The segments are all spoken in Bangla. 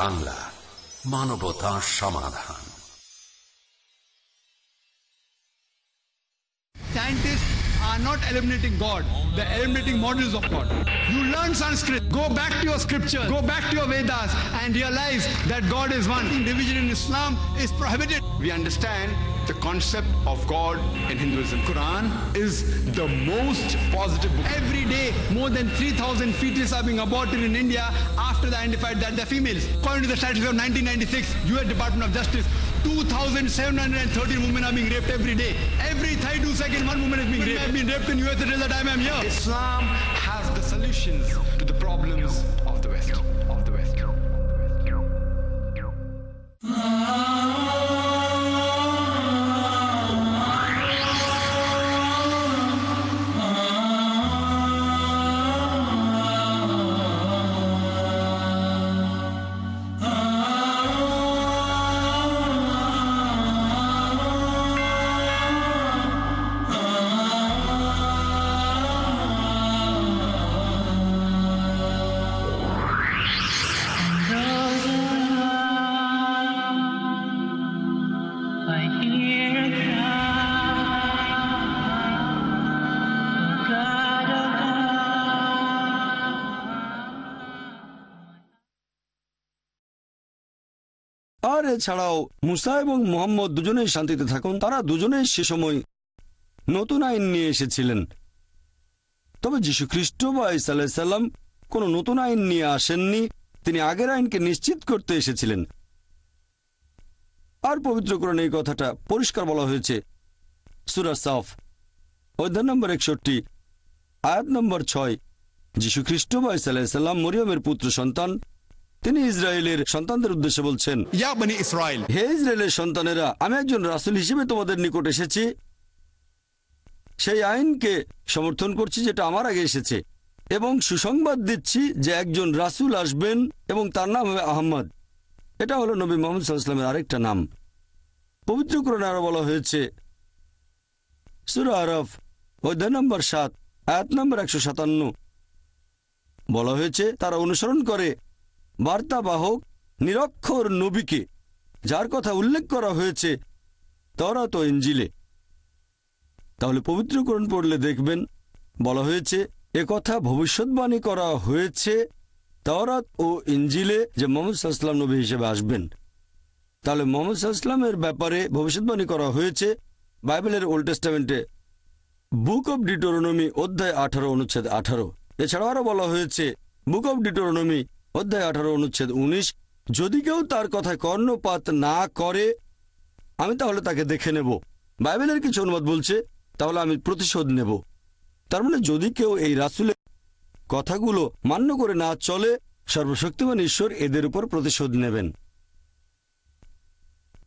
বাংলা মানবতা সমাধান Scientists are not eliminating God, they're eliminating models of God. You learn Sanskrit, go back to your scriptures, go back to your Vedas, and realize that God is one. Division in Islam is prohibited. We understand the concept of God in Hinduism. Quran is the most positive book. Every day, more than 3,000 fetuses are being aborted in India after they identified that they're females. According to the statistics of 1996, US Department of Justice, 2,713 women are being raped every day. Every 32 seconds, one woman is being raped. I've been raped in US until the time I'm here. Islam has the solutions to the problems of the West. Of the West. I আর এছাড়াও মুসা এবং মোহাম্মদ দুজনেই শান্তিতে থাকুন, তারা দুজনেই সে সময় নতুন আইন নিয়ে এসেছিলেন। তবে যীশু খ্রিস্ট বা ইসাল্লাম কোনো নতুন আইন নিয়ে আসেননি, তিনি আগের আইনকে নিশ্চিত করতে এসেছিলেন। আর পবিত্র পবিত্রকরণে এই কথাটা পরিষ্কার বলা হয়েছে। সুরা সাফ, অধ্যায় নম্বর একষট্টি, আয়াত নম্বর ছয়। যীশু খ্রিস্ট বা ইসাল্লাম মরিয়মের পুত্র সন্তান তিনি ইসরায়েলের সন্তানদের উদ্দেশ্যে বলছেন Bani হে ইসরায়েলের সন্তানেরা আমি একজন রাসুল হিসেবে তোমাদের নিকট এসেছি। সেই আইনকে সমর্থন করছি যেটা আমার আগে এসেছে এবং সুসংবাদ দিচ্ছি যে একজন রাসুল আসবেন এবং তার নাম হবে আহম্মদ। এটা হলো নবী মোহাম্মদ সাল্লামের আরেকটা নাম। পবিত্র পবিত্রকরণে আরও বলা হয়েছে সুরা আরফ অধ্যায় নম্বর সাত আয়াত নম্বর একশো সাতান্ন। বলা হয়েছে তারা অনুসরণ করে বার্তাবাহক নিরক্ষর নবীকে, যার কথা উল্লেখ করা হয়েছে তরা তো ইঞ্জিলে তাহলে পবিত্রকরণ পড়লে দেখবেন, বলা হয়েছে কথা ভবিষ্যৎবাণী করা হয়েছে তরাত ও ইঞ্জিলে যে মোহাম্মদ সাল্লাম নবী হিসেবে আসবেন। তাহলে মোহাম্মদ সাল্লামের ব্যাপারে ভবিষ্যৎবাণী করা হয়েছে বাইবেলের ওল্ড টেস্টামেন্টে, বুক অব ডিটোরনমি অধ্যায় আঠারো, অনুচ্ছেদ আঠারো। এছাড়াও আরও বলা হয়েছে, বুক অব ডিটোরনমি অধ্যায় আঠারো, অনুচ্ছেদ উনিশ, যদি কেউ তার কথায় কর্ণপাত না করে, আমি তাহলে তাকে দেখে নেব। বাইবেলের কিছু অনুবাদ বলছে, তাহলে আমি প্রতিশোধ নেব। তার মানে যদি কেউ এই রাসুলের কথাগুলো মান্য করে না চলে, সর্বশক্তিমান ঈশ্বর এদের উপর প্রতিশোধ নেবেন।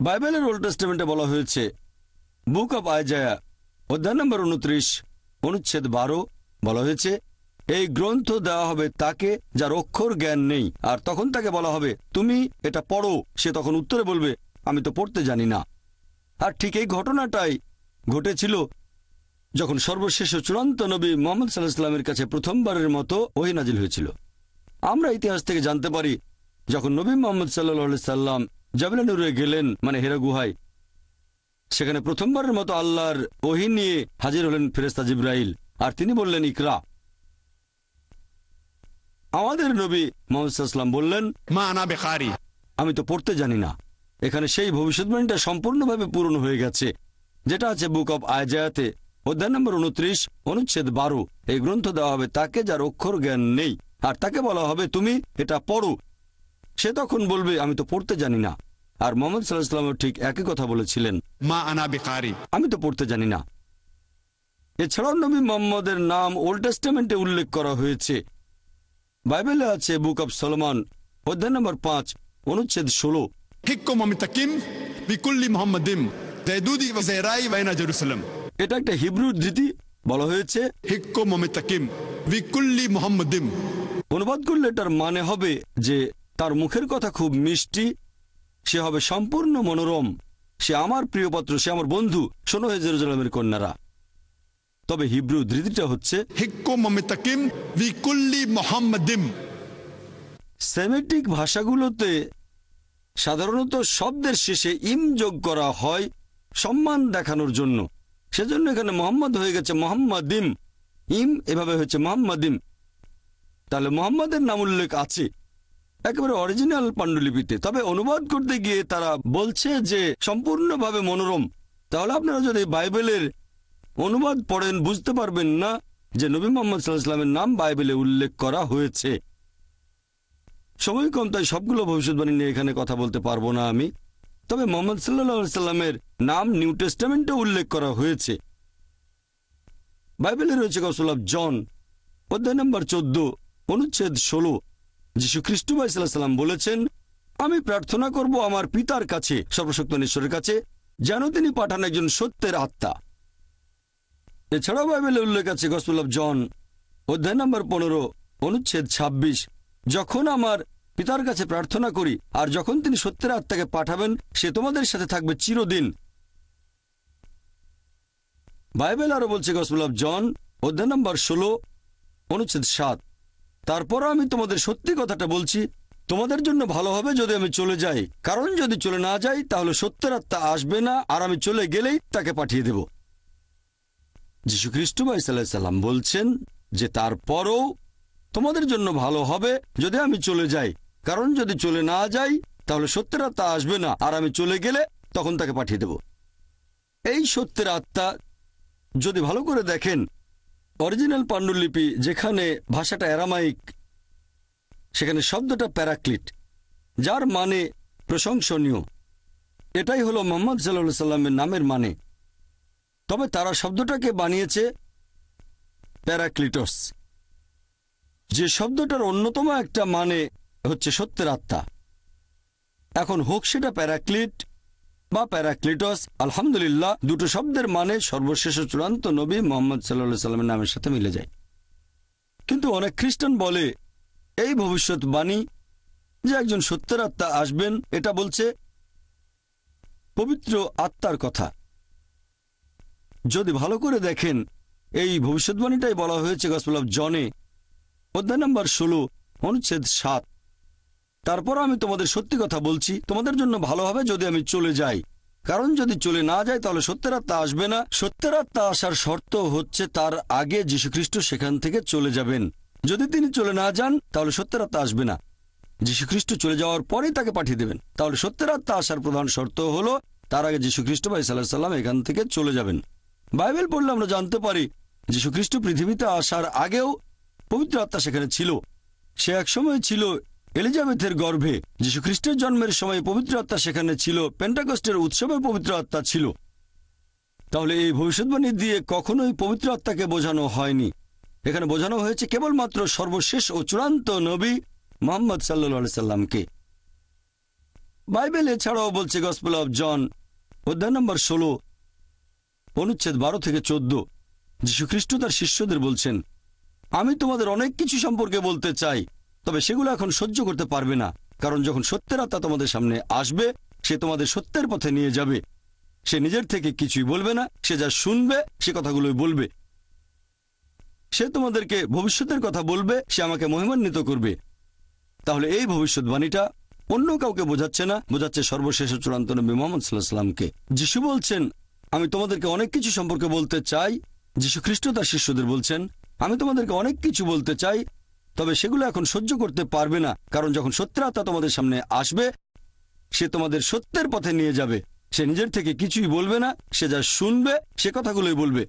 বাইবেলের ওল্ড টেস্টামেন্টে বলা হয়েছে, বুক অব আয়জায়া অধ্যায় নম্বর উনত্রিশ, অনুচ্ছেদ বারো, বলা হয়েছে এই গ্রন্থ দেওয়া হবে তাকে যার অক্ষর জ্ঞান নেই। আর তখন তাকে বলা হবে, তুমি এটা পড়ো। সে তখন উত্তরে বলবে, আমি তো পড়তে জানি না। আর ঠিক এই ঘটনাটাই ঘটেছিল যখন সর্বশেষ চূড়ান্ত নবী মোহাম্মদ সাল্লাহামের কাছে প্রথমবারের মতো ওহি নাজিল হয়েছিল। আমরা ইতিহাস থেকে জানতে পারি, যখন নবী মোহাম্মদ সাল্লাহ সাল্লাম জাবিলানুরে গেলেন মানে হেরা গুহায়, সেখানে প্রথমবারের মতো আল্লাহর ওহি নিয়ে হাজির হলেন ফেরেস্তা জিব্রাইল। আর তিনি বললেন, ইকরা। আমাদের নবী মোহাম্মদাম বললেন মা ana biqari. আমি তো পড়তে জানি না। এখানে সেই ভবিষ্যৎবাণীটা সম্পূর্ণভাবে পূরণ হয়ে গেছে। যেটা আছে বুক অব আয়জায়াতে অধ্যায় নম্বর উনত্রিশ অনুচ্ছেদ বারো। এই গ্রন্থ দেওয়া হবে তাকে যার অক্ষর জ্ঞান নেই। আর তাকে বলা হবে তুমি এটা পড়ো। সে তখন বলবে আমি তো পড়তে জানি না। আর মোহাম্মদ সাল্লাহামও ঠিক একই কথা বলেছিলেন মা ana biqari. আমি তো পড়তে জানি না। এছাড়াও নবী মোহাম্মদের নাম ওল্ড টেস্টামেন্টে উল্লেখ করা হয়েছে। বাইবেলে আছে বুক অব সলমান অধ্যায় নম্বর পাঁচ অনুচ্ছেদ ষোলো. এটা একটা হিব্রু ধৃতি বলা হয়েছে. অনুবাদ করলে এটার মানে হবে যে তার মুখের কথা খুব মিষ্টি সে হবে সম্পূর্ণ মনোরম সে আমার প্রিয়পাত্র সে আমার বন্ধু শোনো হে জেরুজালামের কন্যারা তবে হিব্রু ধৃতিটা হচ্ছে. সেমেটিক ভাষাগুলোতে সাধারণত শব্দের শেষে ইম যোগ করা হয় সম্মান দেখানোর জন্য। সেজন্য এখানে মোহাম্মদ হয়ে গেছে মোহাম্মদিম। ইম এভাবে হয়েছে মোহাম্মদিম। তাহলে মোহাম্মদের নাম উল্লেখ আছে একেবারে অরিজিনাল পাণ্ডুলিপিতে। তবে অনুবাদ করতে গিয়ে তারা বলছে যে সম্পূর্ণভাবে মনোরম। তাহলে আপনারা যদি বাইবেলের অনুবাদ পড়েন, বুঝতে পারবেন না যে নবী মোহাম্মদ সাল্লাহামের নাম বাইবেলে উল্লেখ করা হয়েছে। সময় কম, তাই সবগুলো ভবিষ্যৎবাণী নিয়ে এখানে কথা বলতে পারব না আমি। তবে মোহাম্মদ সাল্লাহ সাল্লামের নাম নিউ টেস্টামেন্টে উল্লেখ করা হয়েছে। বাইবেলে রয়েছে গসল জন, অধ্যায় নম্বর চোদ্দ, অনুচ্ছেদ ষোলো। যীশু খ্রিস্ট সাল্লাম বলেছেন, আমি প্রার্থনা করব আমার পিতার কাছে, সর্বশক্ত ঈশ্বরের কাছে, যেন তিনি পাঠান একজন সত্যের আত্মা। এছাড়াও বাইবেলে উল্লেখ আছে গসল অফ জন, অধ্যায় নম্বর পনেরো, অনুচ্ছেদ ২৬ যখন আমার পিতার কাছে প্রার্থনা করি, আর যখন তিনি সত্যের আত্মাকে পাঠাবেন, সে তোমাদের সাথে থাকবে চিরদিন। বাইবেল আরও বলছে গসল অফ জন, অধ্যায় নম্বর ষোলো, অনুচ্ছেদ সাত। তারপরও আমি তোমাদের সত্যি কথাটা বলছি, তোমাদের জন্য ভালো হবে যদি আমি চলে যাই। কারণ যদি চলে না যাই, তাহলে সত্যের আত্মা আসবে না, আর আমি চলে গেলেই তাকে পাঠিয়ে দেব। যীশু খ্রিস্ট সাল্লাম বলছেন যে তারপরও তোমাদের জন্য ভালো হবে যদি আমি চলে যাই। কারণ যদি চলে না যাই, তাহলে সত্যের আত্মা আসবে না। আর আমি চলে গেলে তখন তাকে পাঠিয়ে দেব। এই সত্যের আত্মা যদি ভালো করে দেখেন, অরিজিনাল পাণ্ডুলিপি যেখানে ভাষাটা অ্যারামাইক, সেখানে শব্দটা প্যারাক্লিট, যার মানে প্রশংসনীয়। এটাই হলো মোহাম্মদ সাল্লা সাল্লামের নামের মানে। তবে তারা শব্দটাকে বানিয়েছে প্যারাক্লিটস। যে শব্দটার অন্যতম একটা মানে হচ্ছে সত্যের আত্মা। এখন হোক সেটা প্যারাক্লিট বা প্যারাক্লিটস, আলহামদুলিল্লাহ দুটো শব্দের মানে সর্বশেষ চূড়ান্ত নবী মোহাম্মদ সাল্লা সাল্লামের নামের সাথে মিলে যায়। কিন্তু অনেক খ্রিস্টান বলে, এই ভবিষ্যৎবাণী যে একজন সত্যের আত্মা আসবেন, এটা বলছে পবিত্র আত্মার কথা। যদি ভালো করে দেখেন, এই ভবিষ্যৎবাণীটাই বলা হয়েছে গসপল অফ জনে অধ্যায় নম্বর ষোলো, অনুচ্ছেদ সাত। তারপর আমি তোমাদের সত্যি কথা বলছি, তোমাদের জন্য ভালো হবে যদি আমি চলে যাই। কারণ যদি চলে না যায় তাহলে সত্যের আত্মা আসবে না। সত্যের আত্মা আসার শর্ত হচ্ছে তার আগে যীশুখ্রিস্ট সেখান থেকে চলে যাবেন। যদি তিনি চলে না যান, তাহলে সত্যের আত্মা আসবে না। যীশুখ্রিস্ট চলে যাওয়ার পরেই তাকে পাঠিয়ে দেবেন। তাহলে সত্যের আত্মা আসার প্রধান শর্ত হলো, তার আগে যীশুখ্রিস্ট ভাই সাল্লাহ সাল্লাম এখান থেকে চলে যাবেন। বাইবেল পড়লে আমরা জানতে পারি, যীশুখ্রিস্ট পৃথিবীতে আসার আগেও পবিত্র আত্মা সেখানে ছিল। সে একসময় ছিল এলিজাবেথের গর্ভে। যীশুখ্রিস্টের জন্মের সময় পবিত্র আত্মা সেখানে ছিল পেন্টাকস্টের উৎসবে পবিত্র আত্মা ছিল। তাহলে এই ভবিষ্যৎবাণী দিয়ে কখনোই পবিত্র আত্মাকে বোঝানো হয়নি। এখানে বোঝানো হয়েছে কেবলমাত্র সর্বশেষ ও চূড়ান্ত নবী মোহাম্মদ সাল্লা সাল্লামকে। বাইবেল এছাড়াও বলছে গসপেল অব জন, অধ্যায় নম্বর ষোলো অনুচ্ছেদ বারো থেকে চোদ্দ। যীশুখ্রিস্ট তার শিষ্যদের বলছেন, আমি তোমাদের অনেক কিছু সম্পর্কে বলতে চাই, তবে সেগুলো এখন সহ্য করতে পারবে না, কারণ যখন সত্যের আত্মা তোমাদের সামনে আসবে, সে তোমাদের সত্যের পথে নিয়ে যাবে। সে নিজের থেকে কিছুই বলবে না, সে যা শুনবে, সে কথাগুলোই বলবে। সে তোমাদেরকে ভবিষ্যতের কথা বলবে, সে আমাকে মহিমান্বিত করবে। তাহলে এই ভবিষ্যৎবাণীটা অন্য কাউকে বোঝাচ্ছে না, বোঝাচ্ছে সর্বশেষ চূড়ান্ত নবী মোহাম্মদ সাল্লাহ সাল্লামকে যিশু বলছেন আমি তোমাদেরকে অনেক কিছু সম্পর্কে বলতে চাই। যিশু খ্রিস্ট তার শিষ্যদের বলছেন, আমি তোমাদেরকে অনেক কিছু বলতে চাই, তবে সেগুলো এখন সহ্য করতে পারবে না, কারণ যখন সত্যের আত্মা তোমাদের সামনে আসবে, সে তোমাদের সত্যের পথে নিয়ে যাবে। সে নিজের থেকে কিছুই বলবে না, সে যা শুনবে, সে কথাগুলোই বলবে।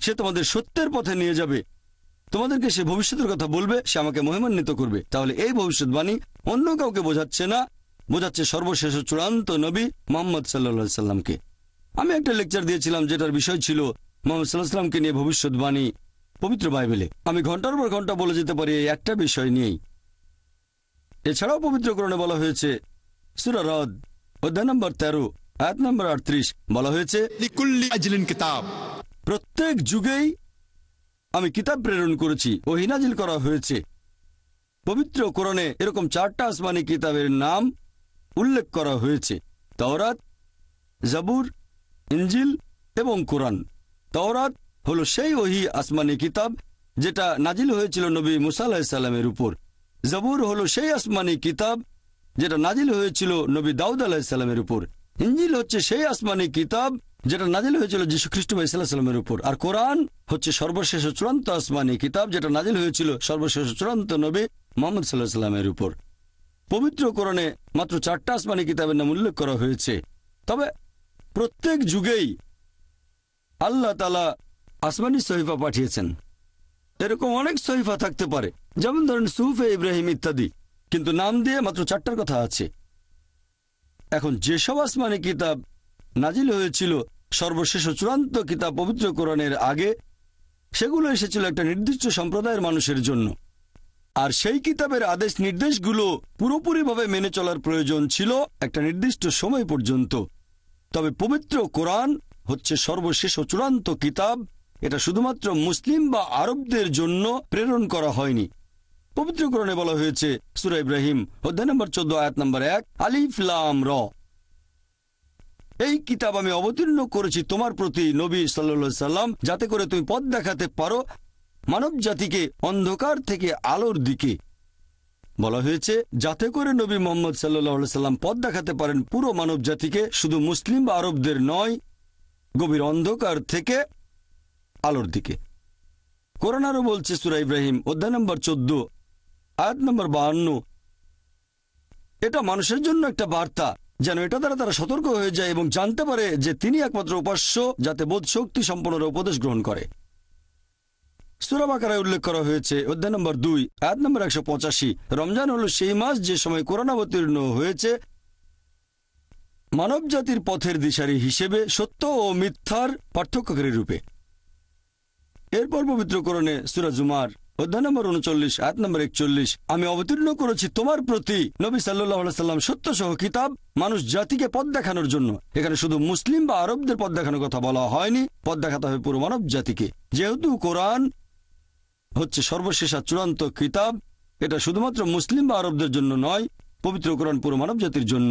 সে তোমাদের সত্যের পথে নিয়ে যাবে। তোমাদেরকে সে ভবিষ্যতের কথা বলবে, সে আমাকে মহিমান্বিত করবে। তাহলে এই ভবিষ্যৎবাণী অন্য কাউকে বোঝাচ্ছে না, বোঝাচ্ছে সর্বশেষ চূড়ান্ত নবী মোহাম্মদ সাল্লা সাল্লামকে। আমি একটা লেকচার দিয়েছিলাম যেটার বিষয় ছিল মোহাম্মদ সাল্লাহামকে নিয়ে ভবিষ্যৎবাণী পবিত্র বাইবেলে। আমি ঘণ্টার পর ঘণ্টা বলে যেতে পারি এই একটা বিষয় নিয়েই। এছাড়াও পবিত্রকরণে বলা হয়েছে সুরা রদ অধ্যায় নম্বর তেরো এক নম্বর আটত্রিশ বলা হয়েছে প্রত্যেক যুগেই আমি কিতাব প্রেরণ করেছি ও হিনাজিল করা হয়েছে। পবিত্র কোরণে এরকম চারটা আসমানি কিতাবের নাম উল্লেখ করা হয়েছে। তওরাত জাবুর ইঞ্জিল এবং কোরআন। তওরাত হলো সেই ওহি আসমানি কিতাব যেটা নাজিল হয়েছিল নবী মুসা আলাহিসাল্লামের উপর। জবুর হলো সেই আসমানি কিতাব যেটা নাজিল হয়েছিল নবী দাউদ আলাহিসাল্লামের উপর। ইঞ্জিল হচ্ছে সেই আসমানি কিতাব যেটা নাজিল হয়েছিল যীশু খ্রিস্ট সাল্লামের উপর। আর কোরআন হচ্ছে সর্বশেষ চূড়ান্ত আসমানি কিতাব যেটা নাজিল হয়েছিল সর্বশেষ চূড়ান্ত নবী মোহাম্মদ সাল্লাহ সাল্লামের উপর। পবিত্র কোরআনে মাত্র চারটা আসমানি কিতাবের নাম উল্লেখ করা হয়েছে। তবে প্রত্যেক যুগেই আল্লাহ তালা আসমানি সহিফা পাঠিয়েছেন। এরকম অনেক সহিফা থাকতে পারে। যেমন ধরেন সুফে ইব্রাহিম ইত্যাদি। কিন্তু নাম দিয়ে মাত্র চারটার কথা আছে। এখন যেসব আসমানি কিতাব নাজিল হয়েছিল, সর্বশেষ চূড়ান্ত কিতাব পবিত্র কোরআনের আগে, সেগুলো এসেছিল একটা নির্দিষ্ট সম্প্রদায়ের মানুষের জন্য। আর সেই কিতাবের আদেশ নির্দেশগুলো পুরোপুরিভাবে মেনে চলার প্রয়োজন ছিল একটা নির্দিষ্ট সময় পর্যন্ত। তবে পবিত্র কোরআন হচ্ছে সর্বশেষ ও চূড়ান্ত কিতাব। এটা শুধুমাত্র মুসলিম বা আরবদের জন্য প্রেরণ করা হয়নি। পবিত্র কোরআনে বলা হয়েছে, সুরা ইব্রাহিম, অধ্যায় নম্বর চোদ্দ, আয়াত নম্বর এক আলিফলাম র। এই কিতাব আমি অবতীর্ণ করেছি তোমার প্রতি নবী সাল্লা সাল্লাম, যাতে করে তুমি পথ দেখাতে পারো মানব জাতিকে অন্ধকার থেকে আলোর দিকে। বলা হয়েছে, যাতে করে নবী মোহাম্মদ সাল্লাহ সাল্লাম পথ দেখাতে পারেন পুরো মানব জাতিকে শুধু মুসলিম বা আরবদের নয়, গভীর অন্ধকার থেকে আলোর দিকে। করোনারও বলছে, সুরা ইব্রাহিম, অধ্যায় নম্বর চোদ্দ, আয়াত নম্বর বাহান্ন। এটা মানুষের জন্য একটা বার্তা, যেন এটা দ্বারা তারা সতর্ক হয়ে যায় এবং জানতে পারে যে তিনি একমাত্র উপাস্য, যাতে বোধ শক্তি সম্পন্নরা উপদেশ গ্রহণ করে। সুরাবাকারায় উল্লেখ করা হয়েছে, অধ্যায় নম্বর দুই, আয়াত নম্বর একশো পঁচাশি। রমজান হল সেই মাস যে সময় কোরআন অবতীর্ণ হয়েছে। মানব জাতির পথের দিশারি হিসেবে সত্য ও মিথ্যার পার্থক্যকারী রূপে। এরপর পবিত্র করণে সুরাজুমার অধ্যায় নম্বর উনচল্লিশ, আয়াত নম্বর একচল্লিশ, আমি অবতীর্ণ করেছি তোমার প্রতি নবী সাল্লাহ সাল্লাম সত্য সহ কিতাব মানুষ জাতিকে পথ দেখানোর জন্য। এখানে শুধু মুসলিম বা আরবদের পথ দেখানোর কথা বলা হয়নি, পথ দেখাতে হবে পুরো মানব জাতিকে যেহেতু কোরআন হচ্ছে সর্বশেষ আর চূড়ান্ত কিতাব। এটা শুধুমাত্র মুসলিম বা আরবদের জন্য নয়, পবিত্র কোরআন পুরো মানব জাতির জন্য।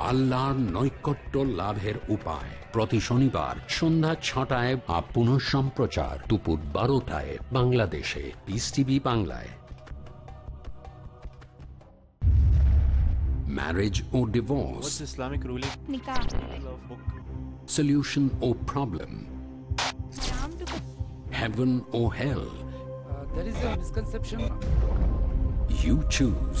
আল্লাহর নৈকট্য লাভের উপায় প্রতি শনিবার সন্ধ্যা ছটায় আপ পুনঃ সম্প্রচার দুপুর বারোটায় বাংলাদেশে পিস টিভি বাংলায় marriage O divorce What's Islamic ruling? Nikah. solution or problem heaven or hell there is a misconception You choose.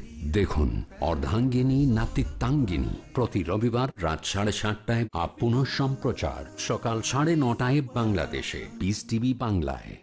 দেখুন, অর্ধাঙ্গিনী, নাতিত্বাঙ্গিনী। প্রতি রবিবার রাত সাড়ে সাতটায় আপন সম্প্রচার। সকাল সাড়ে নটায় বাংলাদেশে। পিস টিভি বাংলায়।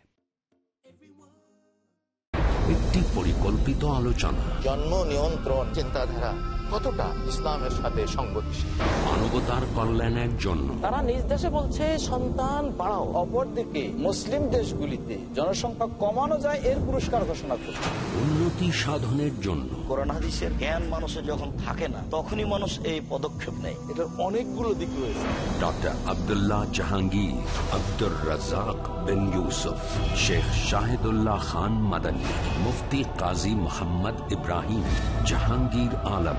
একটি পরিকল্পিত আলোচনা। জন্ম নিয়ন্ত্রণ চিন্তাধারা। কতটা ইসলামের সাথে সংগতিশীল? মানবতার কল্যাণের জন্য। তারা নিজ দেশে বলছে সন্তান বাড়াও অপরদিকে মুসলিম দেশগুলিতে জনসংখ্যা কমানো যায় এর পুরস্কার ঘোষণা করছে। উন্নতি সাধনের জন্য। কোরআন হাদিসের জ্ঞান মানুষের যখন থাকে না তখনই মানুষ এই পদক্ষেপ নেয়। এটার অনেকগুলো দিক রয়েছে। ডক্টর আবদুল্লাহ জাহাঙ্গীর আব্দুর রাজাক বিন ইউসুফ শেখ শাহিদুল্লাহ খান মাদানী মুফতি কাজী মোহাম্মদ ইব্রাহিম জাহাঙ্গীর আলম।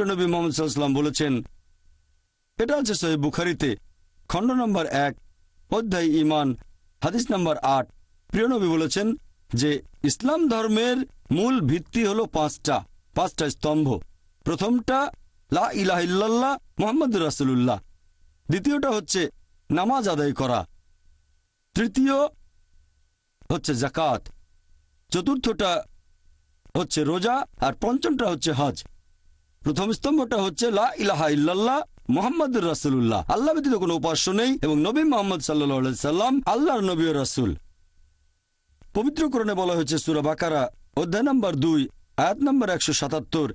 আমাদের প্রিয় নবী মোহাম্মদ সাল্লাম বলেছেন, এটা আছে সহি বুখারিতে, খণ্ড নম্বর এক, অধ্যায় ইমান হাদিস নম্বর আট। প্রিয় নবী বলেছেন যে, ইসলাম ধর্মের মূল ভিত্তি হলো পাঁচটা পাঁচটা স্তম্ভ। প্রথমটা, লা ইলাহ ইল্লাল্লাহ মোহাম্মদ রাসুল্লাহ দ্বিতীয়টা হচ্ছে নামাজ আদায় করা। তৃতীয় হচ্ছে জাকাত চতুর্থটা হচ্ছে রোজা, আর পঞ্চমটা হচ্ছে হজ। প্রথম স্তম্ভটা হচ্ছে লা ইলাহা ইল্লাল্লাহ মোহাম্মদ রাসুল্লাহ আল্লাহ ব্যতীত কোনো উপাস্য নেই এবং নবী মোহাম্মদ সাল্লাহ সাল্লাম আল্লাহর নবী রাসুল। পবিত্রকরণে বলা হয়েছে সুরা বাকারা, অধ্যায় নম্বর দুই, আয়াত নম্বর একশো সাতাত্তর।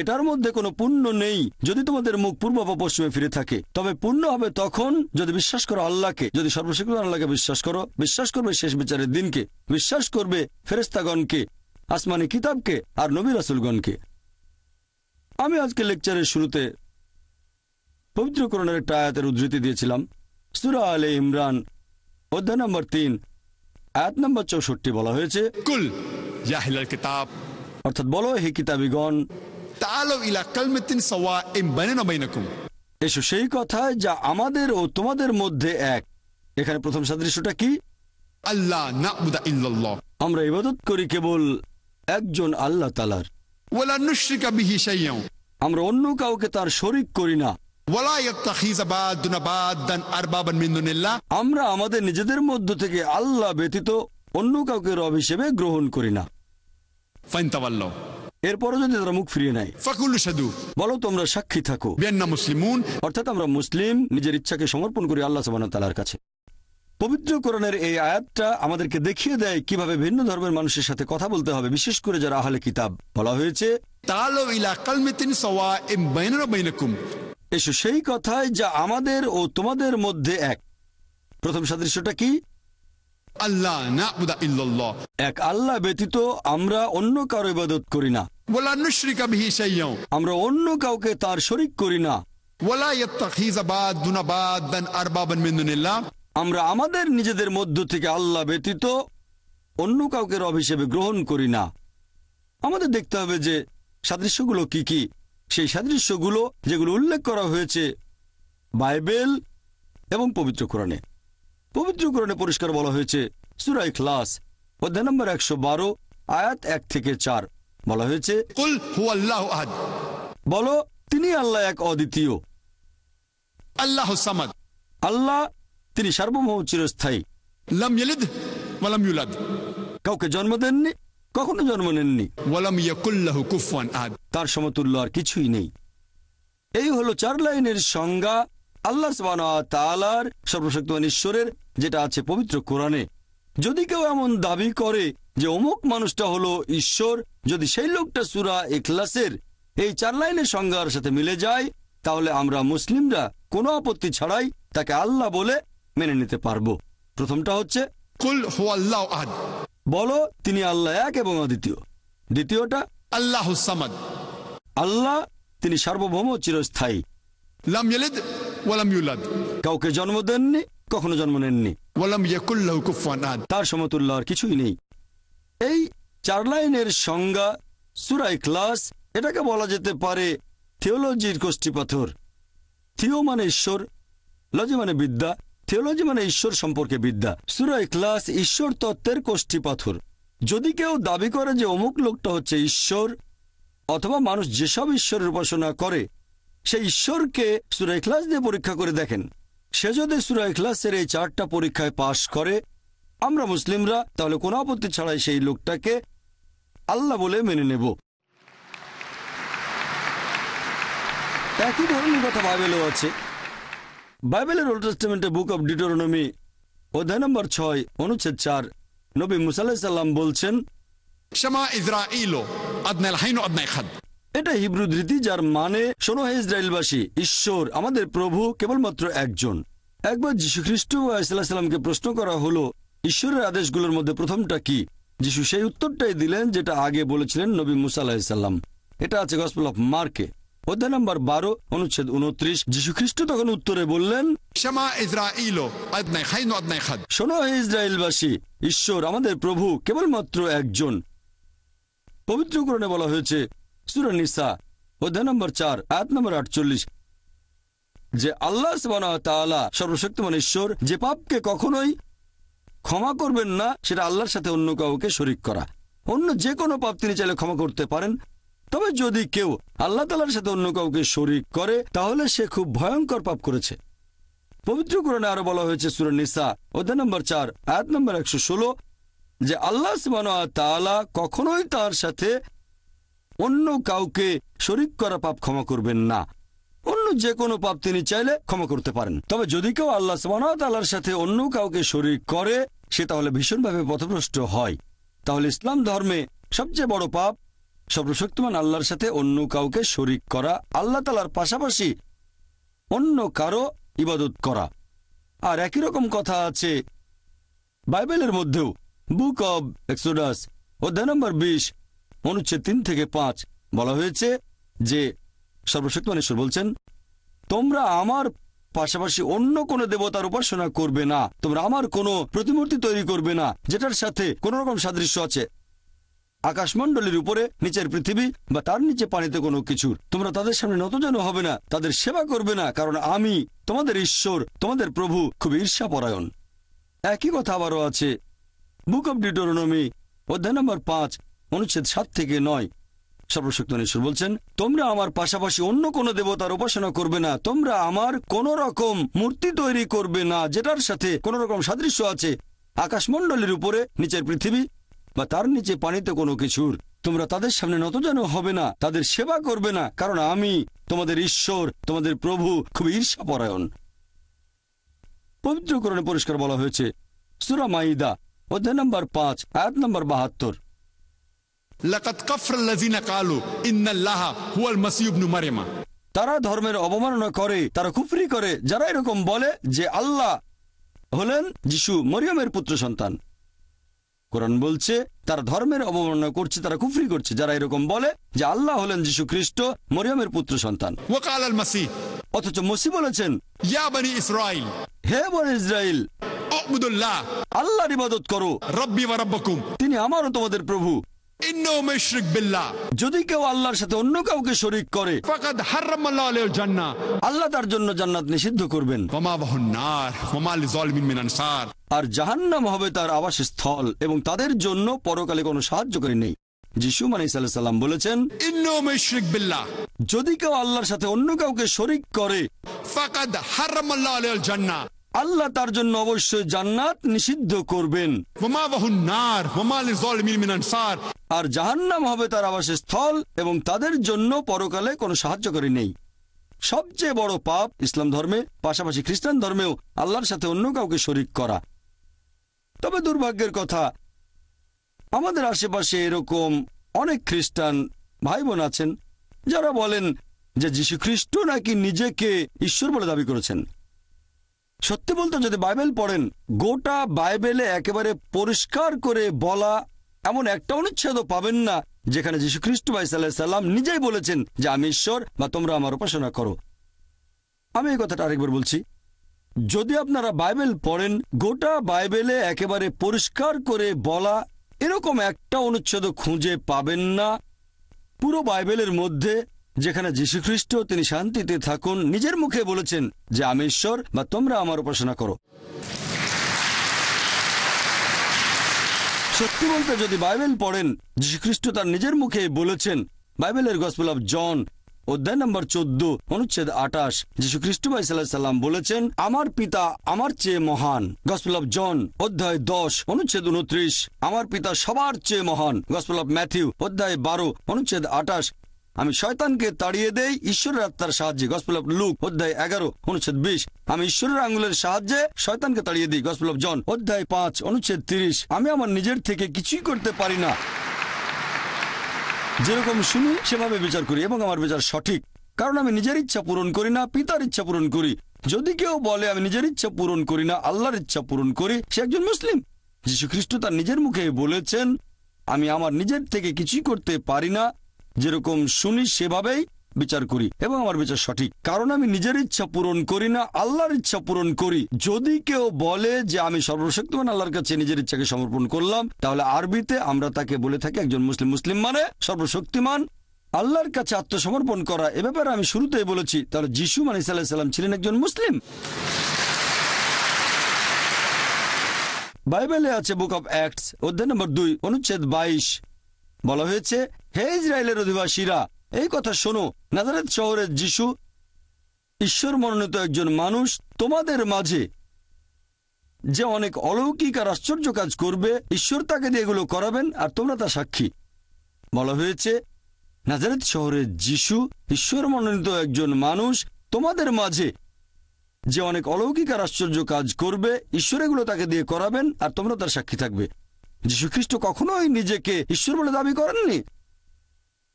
এটার মধ্যে কোনো পুণ্য নেই যদি তোমাদের মুখ পূর্ব বা পশ্চিমে ফিরে থাকে। তবে পুণ্য হবে তখন যদি বিশ্বাস করো আল্লাহকে, যদি সর্বশেষ আল্লাহকে বিশ্বাস করো, বিশ্বাস করবে শেষ বিচারের দিনকে, বিশ্বাস করবে ফেরেস্তাগণকে আসমানি কিতাবকে আর নবী রাসুলগণকে। আমি আজকে লেকচারের শুরুতে পবিত্র করণের একটা আয়াতের উদ্ধৃতি দিয়েছিলাম। সুরা আলে ইমরান অধ্যায় নম্বর তিন আয়াত নম্বর চৌষট্টি বলা হয়েছে কুল ইয়াহিলাল কিতাব। অর্থাৎ বলো হে কিতাবিগণ তাআলাউ ইলা কালমাতিন সাওয়াইন বাইনানা বাইনাকুম। এসো সেই কথা যা আমাদের ও তোমাদের মধ্যে এক। এখানে প্রথম সাদৃশ্যটা কি? আল্লাহ নাবুদা ইল্লাল্লাহ। আমরা ইবাদত করি কেবল একজন আল্লাহ তালার আমরা অন্য কাউকে তার শরিক করি না। আমরা আমাদের নিজেদের মধ্য থেকে আল্লাহ ব্যতীত অন্য কাউকে রব হিসেবে গ্রহণ করি না। এরপরও যদি তারা মুখ ফিরিয়ে নেয়। সাধু বলো তোমরা সাক্ষী থাকো। মুসলিমুন অর্থাৎ আমরা মুসলিম নিজের ইচ্ছাকে সমর্পণ করি আল্লাহ সাবান তালার কাছে। পবিত্র কোরআনের এই আয়াতটা আমাদেরকে দেখিয়ে দেয় কীভাবে ভিন্ন ধর্মের মানুষের সাথে কথা বলতে হবে বিশেষ করে যারা আহলে কিতাব। বলা হয়েছে এসো সেই কথায় যা আমাদের ও তোমাদের মধ্যে এক। প্রথম সাদৃশ্যটা কি? আল্লাহ এক আল্লাহ ব্যতীত আমরা অন্য কারও ইবাদত করি না। আমরা অন্য কাউকে তার শরিক করি না। আমরা আমাদের নিজেদের মধ্য থেকে আল্লাহ ব্যতীত অন্য কাউকে রব হিসেবে গ্রহণ করি না। আমাদের দেখতে হবে যে সাদৃশ্যগুলো কি কি। সেই সাদৃশ্যগুলো যেগুলো উল্লেখ করা হয়েছে বাইবেল এবং পবিত্র কোরণে পবিত্র কোরণে পরিষ্কার বলা হয়েছে সুরাই ক্লাস অধ্যায় নম্বর একশো বারো আয়াত এক থেকে চার। বলা হয়েছে বলো তিনি আল্লাহ এক অদ্বিতীয়। আল্লাহ আল্লাহ তিনি সার্বভৌম চিরস্থায়ী। কাউকে জন্ম দেননি কখনো জন্ম নেননি। তার সমতুল্য আর কিছুই নেই। এই হলো চার লাইনের সংজ্ঞা আল্লাহ তালার সর্বশক্তিমান ঈশ্বরের যেটা আছে পবিত্র কোরআনে। যদি কেউ এমন দাবি করে যে অমুক মানুষটা হলো ঈশ্বর যদি সেই লোকটা সুরা এখলাসের এই চার লাইনের সংজ্ঞার সাথে মিলে যায় তাহলে আমরা মুসলিমরা কোনো আপত্তি ছাড়াই তাকে আল্লাহ বলে মেনে নিতে পারব। প্রথমটা হচ্ছে বলো তিনি আল্লাহ এক এবং অদ্বিতীয়। দ্বিতীয়টা আল্লাহ আল্লাহ তিনি সার্বভৌম চিরস্থায়ী। কাউকে জন্ম দেননি কখনো জন্ম নেননি। তার সমতুল্লাহ আর কিছুই নেই। এই চার লাইনের সংজ্ঞা সুরাই ক্লাস এটাকে বলা যেতে পারে থিওলজির কোষ্ঠী পাথর। থিও মানে ঈশ্বর লজি মানে বিদ্যা থিওলজি মানে ঈশ্বর সম্পর্কে বিদ্যা। সুরাই ক্লাস ঈশ্বর তত্ত্বের কোষ্ঠীপাথর যদি কেউ দাবি করে যে অমুক লোকটা হচ্ছে ঈশ্বর, অথবা মানুষ যেসব ঈশ্বরের উপাসনা করে, সেই ঈশ্বরকে সুরাই ক্লাস দিয়ে পরীক্ষা করে দেখেন। সে যদি সুরাই ক্লাসের এই চারটা পরীক্ষায় পাশ করে, আমরা মুসলিমরা, তাহলে কোনো আপত্তি ছাড়াই সেই লোকটাকে আল্লাহ বলে মেনে নেব। একই ধরনের কথা বাইবেলেও আছে। বাইবেলের ওল্ড টেস্টমেন্টে বুক অব ডিটোরনমি অধ্যায় নম্বর ছয় অনুচ্ছেদ চার নবী মুসাল্লাম বলছেন এটা হিব্রু ধৃতি যার মানে সোনো হে ইসরায়েলবাসী ঈশ্বর আমাদের প্রভু কেবলমাত্র একজন। একবার যীশু খ্রিস্ট সাল্লামকে প্রশ্ন করা হলো ঈশ্বরের আদেশগুলোর মধ্যে প্রথমটা কি? যিশু সেই উত্তরটাই দিলেন যেটা আগে বলেছিলেন নবী মুসা আলাহিসাল্লাম এটা আছে গসপল অফ মার্কে অধ্যায় নম্বর বারো অনুচ্ছেদ উনত্রিশ যীশু খ্রিস্ট তখন উত্তরে বললেন শোনো ইসরায়েলবাসী ঈশ্বর আমাদের প্রভু কেবলমাত্র একজন। পবিত্রকরণে বলা হয়েছে সুরানিসা অধ্যায় নম্বর চার আয়াত নম্বর আটচল্লিশ। যে আল্লাহ তাআলা সর্বশক্তিমান ঈশ্বর যে পাপকে কখনোই ক্ষমা করবেন না সেটা আল্লাহর সাথে অন্য কাউকে শরিক করা। অন্য যে কোনো পাপ তিনি চাইলে ক্ষমা করতে পারেন তবে যদি কেউ আল্লাহ তালার সাথে অন্য কাউকে শরিক করে, তাহলে সে খুব ভয়ঙ্কর পাপ করেছে। পবিত্র কোরআনে আরও বলা হয়েছে সুর নিসা, অধ্যায় নম্বর চার, আয়াত নম্বর একশো ষোলো, যে আল্লাহ তাআলা কখনোই তার সাথে অন্য কাউকে শরিক করা পাপ ক্ষমা করবেন না। অন্য যে কোনো পাপ তিনি চাইলে ক্ষমা করতে পারেন। তবে যদি কেউ আল্লাহ তাআলার সাথে অন্য কাউকে শরিক করে, সে তাহলে ভীষণভাবে পথভ্রষ্ট হয়। তাহলে ইসলাম ধর্মে সবচেয়ে বড় পাপ সর্বশক্তিমান আল্লাহর সাথে অন্য কাউকে শরিক করা, আল্লাহ তালার পাশাপাশি অন্য কারও ইবাদত করা। আর একই রকম কথা আছে বাইবেলের মধ্যেও। বুক অব এক্সোডাস, অধ্যায় নম্বর বিশ, অনুচ্ছেদ তিন থেকে পাঁচ বলা হয়েছে যে, সর্বশক্তিমান ঈশ্বর বলছেন, তোমরা আমার পাশাপাশি অন্য কোনো দেবতার উপাসনা করবে না। তোমরা আমার কোনো প্রতিমূর্তি তৈরি করবে না, যেটার সাথে কোন রকম সাদৃশ্য আছে। আকাশমণ্ডলীর উপরে, নিচের পৃথিবী বা তার নিচে পানিতে কোনো কিছুর। তোমরা তাদের সামনে নতজন হবে না, তাদের সেবা করবে না, কারণ আমি তোমাদের ঈশ্বর, তোমাদের প্রভু, খুব ঈর্ষাপরায়ণ। একই কথা আবারও আছে। বুক অব ডিটোরনমি অধ্যায় নম্বর পাঁচ, অনুচ্ছেদ সাত থেকে নয়। সর্বশক্ত ঈশ্বর বলছেন, তোমরা আমার পাশাপাশি অন্য কোনো দেবতার উপাসনা করবে না, তোমরা আমার কোন রকম মূর্তি তৈরি করবে না, যেটার সাথে কোন রকম সাদৃশ্য আছে। আকাশমণ্ডলের উপরে, নিচের পৃথিবী বা তার নিচে পানিতে কোনো কিছুর তোমরা তাদের সামনে নতজানু হবে না তাদের সেবা করবে না কারণ আমি তোমাদের ঈশ্বর তোমাদের প্রভু খুব ঈর্ষাপরায়ণ। পবিত্রকরণে পরিষ্কার বলা হয়েছে সুরা মাইদা অধ্যায় নম্বর পাঁচ আয়াত নম্বর বাহাত্তর। তারা ধর্মের অবমাননা করে তারা কুফরি করে যারা এরকম বলে যে আল্লাহ হলেন যিশু মরিয়মের পুত্র সন্তান। কোরআন বলছে তার ধর্মের অবমাননা করছে তারা কুফরি করছে। যারা এরকম বলে যে আল্লাহ হলেন যীশু খ্রিস্ট মরিয়মের পুত্র সন্তান। অথচ মসি বলেছেন ইসরায়েল আল্লাহর ইবাদত করো। রব্বি তিনি আমারও তোমাদের প্রভু। যদি কেউ আল্লাহর সাথে অন্য কাউকে শরিক করে আল্লাহ তার জন্য জান্নাত নিষিদ্ধ করবেন। আর জাহান্নাম হবে তার আবাসস্থল এবং তাদের জন্য পরকালে কোনো সাহায্য করে নেই। যিশু মানিসাল্লাম বলেছেন যদি কেউ আল্লাহর সাথে অন্য কাউকে শরিক করে ফাকাদ আল্লাহ আল্লাহ তার জন্য অবশ্যই জান্নাত নিষিদ্ধ করবেন। আর জাহান্নাম হবে তার আবাসস্থল এবং তাদের জন্য পরকালে কোনো সাহায্যকারী নেই। সবচেয়ে বড় পাপ ইসলাম ধর্মে পাশাপাশি খ্রিস্টান ধর্মেও আল্লাহর সাথে অন্য কাউকে শরিক করা। তবে দুর্ভাগ্যের কথা আমাদের আশেপাশে এরকম অনেক খ্রিস্টান ভাই বোন আছেন যারা বলেন যে যীশুখ্রিস্ট নাকি নিজেকে ঈশ্বর বলে দাবি করেছেন। সত্যি বলতে যদি বাইবেল পড়েন, গোটা বাইবেলে একেবারে পরিষ্কার করে বলা এমন একটা অনুচ্ছেদও পাবেন না, যেখানে যীশু খ্রিস্ট ভাই সাল্লাম নিজেই বলেছেন যে, আমি ঈশ্বর বা তোমরা আমার উপাসনা করো। আমি এই কথাটা আরেকবার বলছি। যদি আপনারা বাইবেল পড়েন, গোটা বাইবেলে একেবারে পরিষ্কার করে বলা এরকম একটা অনুচ্ছেদ খুঁজে পাবেন না। পুরো বাইবেলের মধ্যে যেখানে যীশুখ্রিস্ট তিনি শান্তিতে থাকুন, নিজের মুখে বলেছেন যে আমি ঈশ্বর বা তোমরা আমার উপাসনা করো। সত্যি বলতে যদি বাইবেল পড়েন, যীশুখ্রিস্ট তার নিজের মুখে বলেছেন, বাইবেলের গসপেল অফ জন, অধ্যায় নম্বর চোদ্দ, অনুচ্ছেদ আটাশ যীশু খ্রিস্ট সাল্লাম বলেছেন, আমার পিতা আমার চেয়ে মহান। গসপেল অফ জন, অধ্যায় দশ, অনুচ্ছেদ উনত্রিশ, আমার পিতা সবার চেয়ে মহান। গসপেল অফ ম্যাথিউ, অধ্যায় বারো, অনুচ্ছেদ আটাশ আমি শয়তানকে তাড়িয়ে দেই, ঈশ্বরের আত্মার সাহায্যে। গসপেল লুক অধ্যায় এগারো, অনুচ্ছেদ বিশ। আমি ঈশ্বরের আঙ্গুলের সাহায্যে শয়তানকে তাড়িয়ে দিই গসপেল জন অধ্যায় পাঁচ, অনুচ্ছেদ তিরিশ। আমি আমার নিজের থেকে কিছুই করতে পারি না। যেরকম শুনি, সেভাবে বিচার করি এবং আমার বিচার সঠিক। কারণ আমি নিজের ইচ্ছা পূরণ করি না, পিতার ইচ্ছা পূরণ করি। যদি কেউ বলে, আমি নিজের ইচ্ছা পূরণ করি না, আল্লাহর ইচ্ছা পূরণ করি সে একজন মুসলিম। যীশু খ্রিস্ট তার নিজের মুখে বলেছেন, আমি আমার নিজের থেকে কিছুই করতে পারি না যেরকম শুনি সেভাবেই বিচার করি এবং আমার বিচার সঠিক। কারণ আমি নিজের ইচ্ছা পূরণ করি না, আল্লাহর ইচ্ছা পূরণ করি। যদি কেউ বলে যে আমি সর্বশক্তিমান আল্লাহর কাছে নিজের ইচ্ছাকে সমর্পণ করলাম, তাহলে আরবিতে আমরা তাকে বলে থাকি একজন মুসলিম। মুসলিম মানে সর্বশক্তিমান আল্লাহর কাছে আত্মসমর্পণ করা। এ ব্যাপারে আমি শুরুতেই বলেছি, তাহলে যিশু মানি সাল্লাম ছিলেন একজন মুসলিম। বাইবেলে আছে বুক অব অ্যাক্টস, অধ্যায় নম্বর দুই, অনুচ্ছেদ বাইশ। বলা হয়েছে, হে ইসরায়েলের অধিবাসীরা, এই কথা শোনো নাজারেত শহরের যিশু ঈশ্বর মনোনীত একজন মানুষ তোমাদের মাঝে যে অনেক অলৌকিক আর আশ্চর্য কাজ করবে, ঈশ্বর তাকে দিয়ে এগুলো করাবেন আর তোমরা তা সাক্ষী। বলা হয়েছে নাজারেত শহরের যিশু ঈশ্বর মনোনীত একজন মানুষ তোমাদের মাঝে যে অনেক অলৌকিক আর আশ্চর্য কাজ করবে, ঈশ্বর এগুলো তাকে দিয়ে করাবেন আর তোমরা তার সাক্ষী থাকবে। যীশুখ্রিস্ট কখনোই নিজেকে ঈশ্বর বলে দাবি করেননি।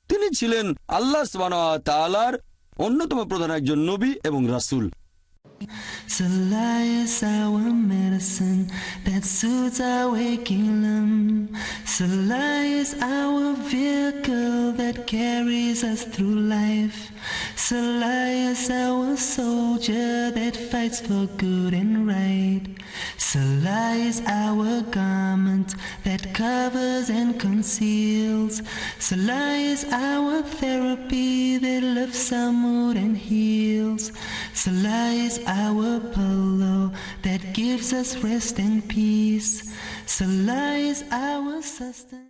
তিনি ছিলেন আল্লাহ তালার অন্যতম প্রধান একজন নবী এবং রাসুল। সলাইস our medicine Is our soldier that fights for good and right. Is our garment that covers and conceals. Is our therapy that lifts our mood and heals. Is our pillow that gives us rest and peace. Is our sustenance.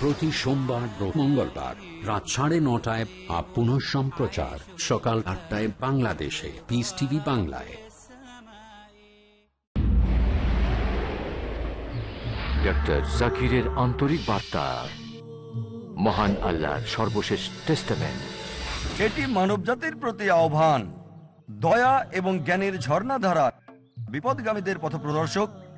প্রতি সোমবার মঙ্গলবার রাত সাড়ে নটায় আপ পুনঃ সম্প্রচার সকাল আটটায় বাংলাদেশে। পিস টিভি বাংলায়। ডক্টর জাকিরের আন্তরিক বার্তা। মহান আল্লাহর সর্বশেষ টেস্টামেন্ট এটি মানবজাতির প্রতি আহ্বান। দয়া এবং জ্ঞানের ঝর্ণাধারা বিপদগামীদের পথপ্রদর্শক